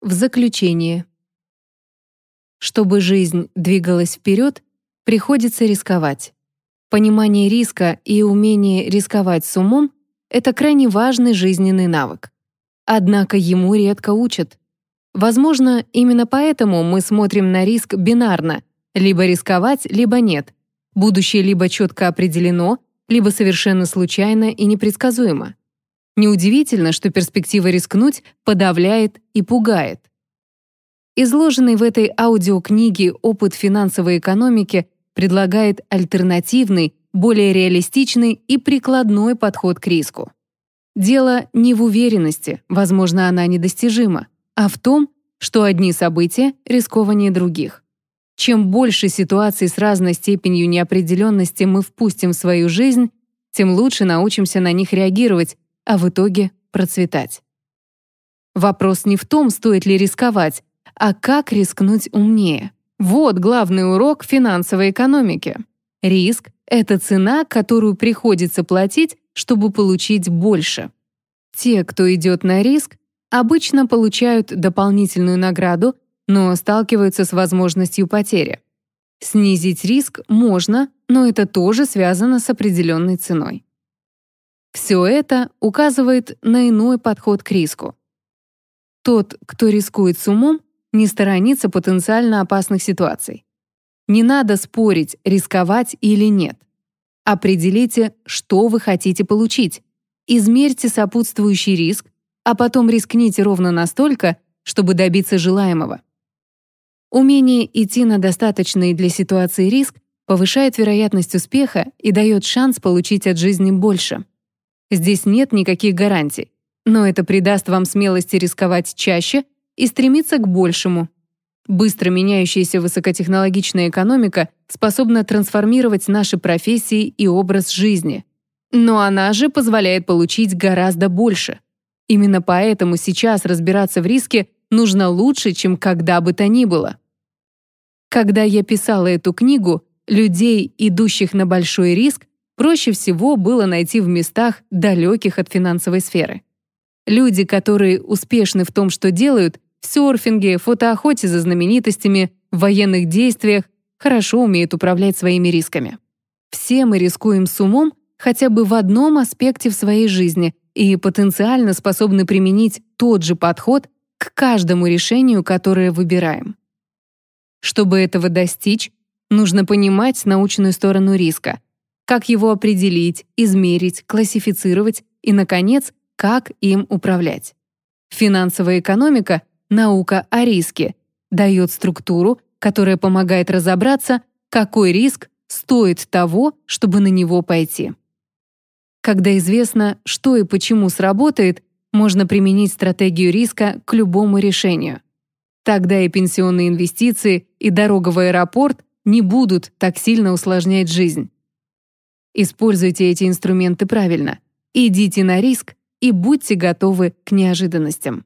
В заключение. Чтобы жизнь двигалась вперед, приходится рисковать. Понимание риска и умение рисковать с умом — это крайне важный жизненный навык. Однако ему редко учат. Возможно, именно поэтому мы смотрим на риск бинарно — либо рисковать, либо нет. Будущее либо четко определено, либо совершенно случайно и непредсказуемо. Неудивительно, что перспектива рискнуть подавляет и пугает. Изложенный в этой аудиокниге опыт финансовой экономики предлагает альтернативный, более реалистичный и прикладной подход к риску. Дело не в уверенности, возможно, она недостижима, а в том, что одни события рискованнее других. Чем больше ситуаций с разной степенью неопределенности мы впустим в свою жизнь, тем лучше научимся на них реагировать а в итоге процветать. Вопрос не в том, стоит ли рисковать, а как рискнуть умнее. Вот главный урок финансовой экономики. Риск — это цена, которую приходится платить, чтобы получить больше. Те, кто идет на риск, обычно получают дополнительную награду, но сталкиваются с возможностью потери. Снизить риск можно, но это тоже связано с определенной ценой. Все это указывает на иной подход к риску. Тот, кто рискует с умом, не сторонится потенциально опасных ситуаций. Не надо спорить, рисковать или нет. Определите, что вы хотите получить. Измерьте сопутствующий риск, а потом рискните ровно настолько, чтобы добиться желаемого. Умение идти на достаточный для ситуации риск повышает вероятность успеха и дает шанс получить от жизни больше. Здесь нет никаких гарантий, но это придаст вам смелости рисковать чаще и стремиться к большему. Быстро меняющаяся высокотехнологичная экономика способна трансформировать наши профессии и образ жизни. Но она же позволяет получить гораздо больше. Именно поэтому сейчас разбираться в риске нужно лучше, чем когда бы то ни было. Когда я писала эту книгу, людей, идущих на большой риск, проще всего было найти в местах, далеких от финансовой сферы. Люди, которые успешны в том, что делают, в серфинге, фотоохоте за знаменитостями, в военных действиях, хорошо умеют управлять своими рисками. Все мы рискуем с умом хотя бы в одном аспекте в своей жизни и потенциально способны применить тот же подход к каждому решению, которое выбираем. Чтобы этого достичь, нужно понимать научную сторону риска — как его определить, измерить, классифицировать и, наконец, как им управлять. Финансовая экономика — наука о риске, дает структуру, которая помогает разобраться, какой риск стоит того, чтобы на него пойти. Когда известно, что и почему сработает, можно применить стратегию риска к любому решению. Тогда и пенсионные инвестиции, и дорога в аэропорт не будут так сильно усложнять жизнь. Используйте эти инструменты правильно. Идите на риск и будьте готовы к неожиданностям.